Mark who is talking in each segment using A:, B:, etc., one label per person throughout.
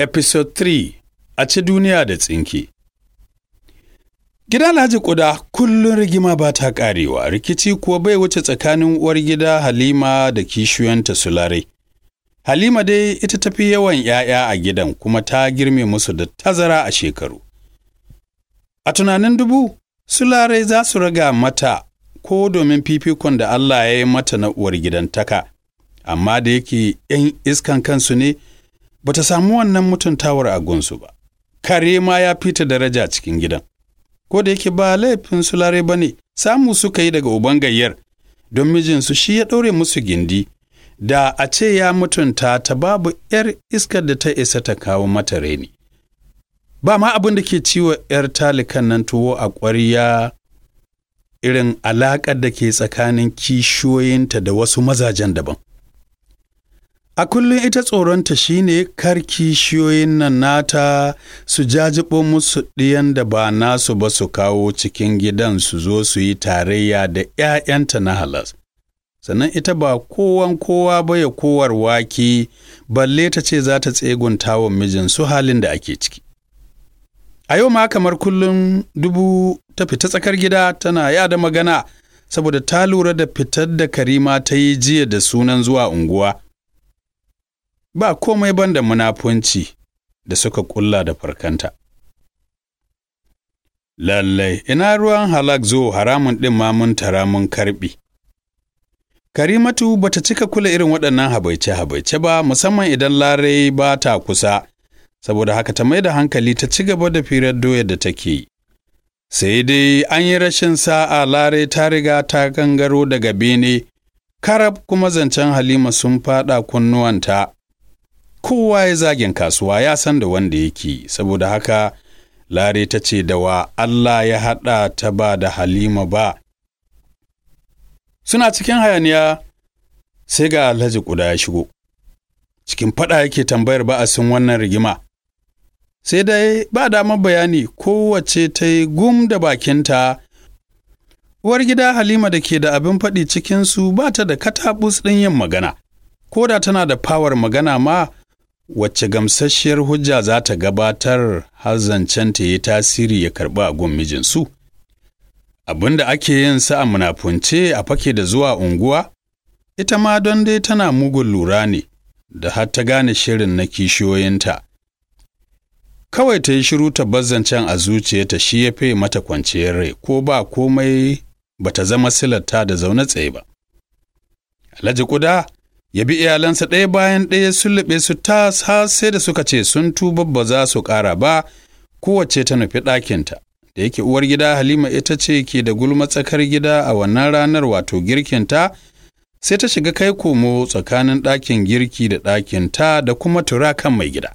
A: Episode 3 A ci duniya da tsinke Gidan Alhaji Kuda kullum rigima ba ta ƙarewa, rikici kuwa bai wuce tsakanin uwar gida Halima da kishiyanta Sulare. Halima dai ita tafi yawan ‘ya'ya a gidan kuma ta girme musu da tazara a shekaru. A tunanin dubu, Sulare za su raga mata ko domin fifikon da Allah ya yi mata na uwar gidantaka, amma da yake ‘yan iskan kansu ne, ba ta samu wannan mutuntawar a gunsu ba. Kare ma ya fita daraja cikin gidan. Ko da yake ba laifin Sulare ba ne, samu suka yi daga uban gayyar, don mijinsu shi ya ɗaure musu gindi. da a ce ya mutunta ta babu ‘yar iskar da ta isa ta kawo mata reni. Ba ma abin da ke ciwo ‘yar talikan nan tuwo a ƙwarya irin alaƙar da ke tsakanin kishiyoyinta da wasu mazajen daban. A kullum ita tsoronta shine kar kishiyoyin nan nata su jajibo musu ɗiyan da ba nasu ba su kawo cikin gidan su zo su yi tarayya da ‘ya'yanta na halas. sannan ita ba kowan kowa ba ya kowar wake balle ta ce za ta tsegunta wa mijin su halin da ake ciki. A yau ma kamar kullum dubu ta fita tsakar gida tana yada magana saboda ta lura da fitar da Karima ta yi jiya da sunan zuwa unguwa. Ba komai ban da munafunci da suka kulla da farkanta. Lallai, ina ruwan halak zo haramun ɗin ma mun tara mun karɓi. Karimatu ba ta cika kula irin waɗannan habaice-habaice ba musamman idan larai ba ta kusa, saboda haka ta mai da hankali ta ci gaba da firar doyar da take yi. Sai dai an yi rashin sa'a larai ta riga ta gangaro daga bene, karab kuma zancen Halima sun faɗa kunnuwanta. Kowa ya zagin kasuwa ya san da wanda yake, saboda haka Lare ta ce da wa Allah ya haɗa ta ba da Halima ba. Suna cikin hayaniya sai ga Alhaji Kuda ya shigo. Cikin faɗa yake tambayar ba'asin wannan rigima. Sai dai ba damar bayani kowace ta yi gum da bakinta. Uwar gida Halima da ke da abin faɗi cikinsu ba ta da katabus ɗin yin magana, ko da tana da fawar magana ma wacce gamsasshiyar hujja za ta gabatar har zancen ta yi tasiri ya karɓi a gun mijinsu. abin da ake yin sa a munafunce a fake da zuwa unguwa, ita ma don dai tana mugun lura ne, da har ta gane shirin na kishiyoyinta. Kawai ta yi shiru ta bazzancen a zuciyarta shi ya mata kwanciyar rai, ko ba komai ba ta zama silarta da zaune tsaye ba. Alhaji Kuda ya bi iyalansa ɗaya bayan ɗaya sulluɓe su ta sai da suka ce sun tuba ba za su ƙara ba, kowace ta nufi ɗakinta. da yake uwar gida Halima ita ce ke da gulma tsakar gida a wannan ranar wato girkinta, sai ta shiga kai komo tsakanin ɗakin girki da ɗakinta da kuma tura kan mai gida.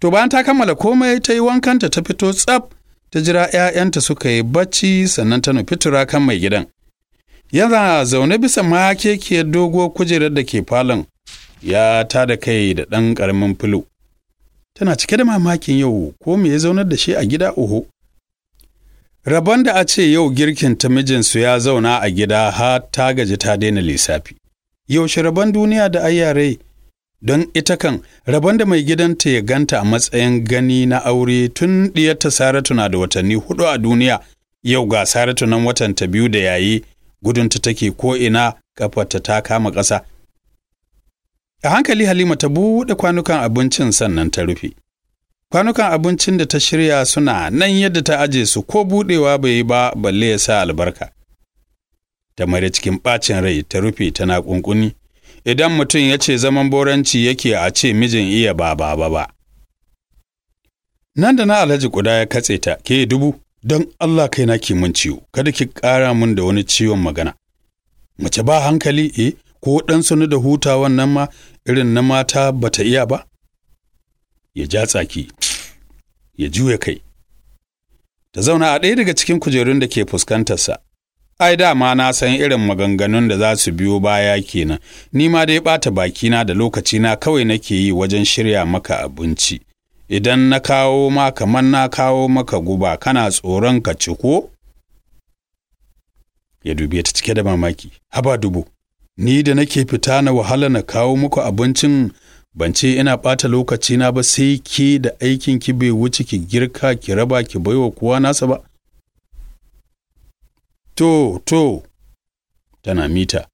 A: To bayan ta kammala komai ta yi wankanta ta fito tsaf ta jira ‘ya'yanta suka yi bacci sannan ta nufi tura kan mai gidan. Yana zaune bisa makekiyar doguwar kujerar da ke falon ya ta da kai da ɗan ƙaramin filo. Tana cike da mamakin yau ko me ya zaunar da shi a gida oho. Rabon da a ce yau girkin ta mijinsu ya zauna a gida har ta gaji ta daina lissafi. Yaushe rabon duniya da ayyare don ita kan rabon da mai gidanta ya ganta a matsayin gani na aure tun ɗiyarta Saratu na da watanni huɗu a duniya yau ga Saratu nan watanta biyu da yayi gudunta take ko ina kafarta ta kama ƙasa. A hankali Halima ta buɗe kwanukan abincin sannan ta rufe. kwanukan abincin da ta shirya suna nan yadda ta aje su ko budewa bai yi ba balle ya sa albarka. Ta mare cikin ɓacin rai ta rufe tana ƙunƙuni, idan mutum ya ce zaman boranci yake a ce mijin iya ba ba ba ba. Nan da na alhaji kuda ya katse ta, ke dubu, don Allah kai na ki mun ciwo, kada ki ƙara mun da wani ciwon magana. Mace ba hankali, eh, ko ɗan sanu da hutawan nan ma irin na mata bata iya ba? ya ja tsaki, ya juya kai. Ta zauna a ɗaya daga cikin kujerun da ke fuskantarsa. Ai dama na san irin maganganun da za su biyo baya kenan, ni ma dai ɓata bakina da lokacina kawai nake yi wajen shirya maka abinci. Idan na kawo ma kamar na kawo maka guba kana tsoron ka ci ko? Ya dube ta cike da mamaki, haba dubu, ni da nake fita na wahala na kawo muku abincin ban ce ina ɓata lokacina ba sai ke da aikin ki bai wuce ki girka ki raba ki baiwa kowa nasa ba. To to tana mita.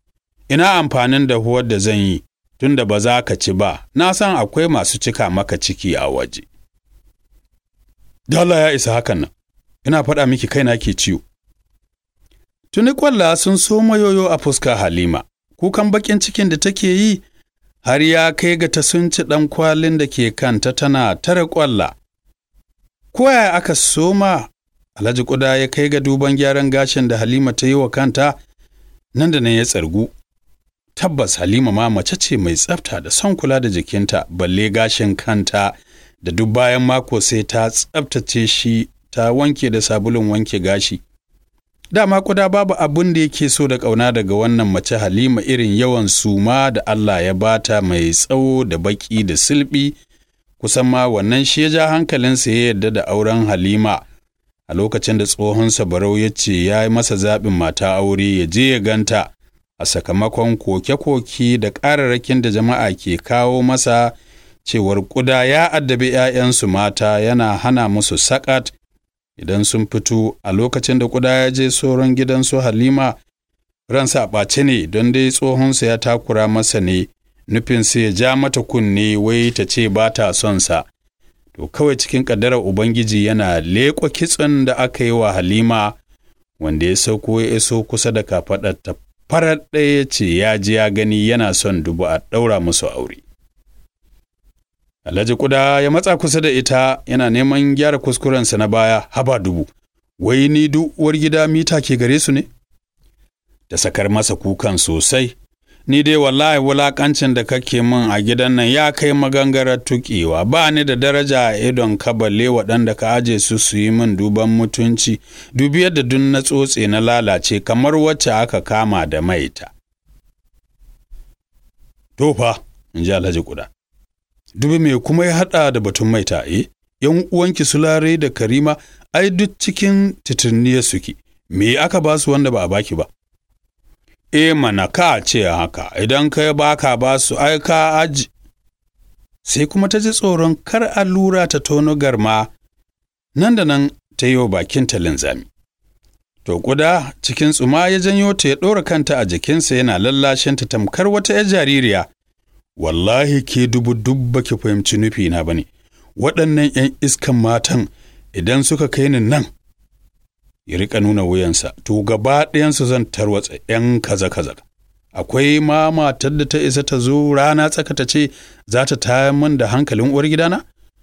A: Ina amfanin dahuwar da zan yi? Tunda ba za ka ci ba na san akwai masu cika maka ciki a waje. Dala ya isa hakan nan ina faɗa miki kaina ke ciwo. Tuni kwalla sun so mayoyo a fuska halima kukan bakin cikin da take yi har ya kai ga ta sunci ɗan kwalin da ke kanta tana tare kwalla. Koya aka soma? Alhaji kuda ya kai ga duban gyaran gashin da halima ta yi wa kanta nan da nan ya tsargu. Tabbas halima ma mace ce mai tsafta da son kula da jikinta balle gashin kanta. Da duk bayan mako sai ta tsaftace shi ta wanke da sabulun wanke gashi. Dama kuda babu abin da yake so da ƙauna daga wannan mace halima irin yawan suma da Allah ya bata mai tsawo da baki da silbi. Kusan ma wannan shi ya ja hankalinsa ya yarda da auren halima. A lokacin da tsohonsa barau ya ce ya yi masa zaɓin mata aure ya je ya ganta. A sakamakon koke-koke da ƙararrakin da jama'a ke kawo masa cewar ƙuda ya addabi 'ya'yansu mata yana hana musu sakat idan sun fito a lokacin da ƙuda ya je sauran gidansu halima. Ransa a ɓace ne don dai tsohonsa ya takura masa ne nufinsa ya ja mata kunne wai ta ce ba ta son sa. To kawai cikin ƙaddarar ubangiji yana leƙo kitson da aka yi wa halima wanda ya sauko ya iso kusa da kafaɗarta. Farar ɗaya ce ya ji ya gani yana son dubu a ɗaura musu aure Alhaji Kuda ya matsa kusa da ita yana neman gyara kuskurensa na baya haba dubu, wai ni duk uwar gida mita ke gare su ne? Da sakar masa kukan sosai, ni dai wallahi wulakancin da kake min a gidan nan ya kai magangarar tuƙewa. Ba ni da daraja a idon ka balle waɗanda ka aje su su yi min duban mutunci, dubi yadda dun na tsotse na lalace kamar wacce aka kama da maita. Tofa, in ji Alhaji Kuda. dubi me kuma ya haɗa da batun maita eh? Yan uwanki sulare da karima ai duk cikin titirniya suke. Me aka ba su wanda ba a baki ba? E mana ka ce haka. Idan kai baka ba su ai ka aji. Sai kuma ta ji tsoron kar allura ta tono garma nan da nan ta yi wa bakin ta linzami. To kuda cikin tsuma ya janyo ta ya ɗora kanta a jikinsa yana lallashinta tamkar wata 'yar jaririya. Wallahi ke dubu dubba ki fahimci nufi na ba ne waɗannan 'yan iskan matan idan suka kai ni nan ya riƙa nuna wuyansa to gaba ɗayansu zan tarwatsa 'yan kaza kaza akwai ma matar da ta isa ta zo rana tsaka ta ce za ta tayar min da hankalin uwar gidana?